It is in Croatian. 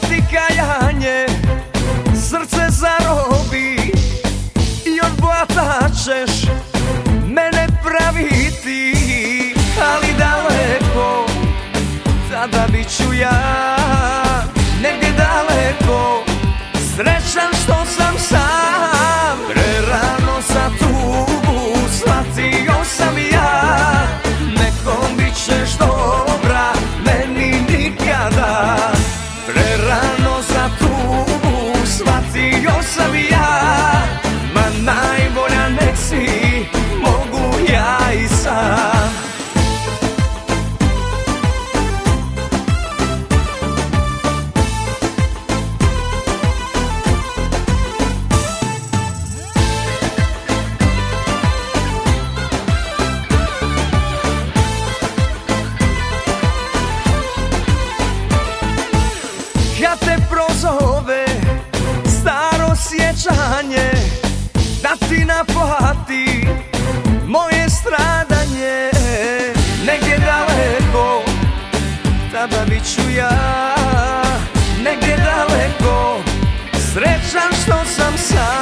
Ti kajanje srce zarobi I od blata ćeš mene praviti. Ali daleko, tada bit ću ja Negdje daleko, srećan što we sjećanje Da ti naplati moje stradanje. Negdje daleko, tada bit ću ja. Negdje daleko, srećan što sam sam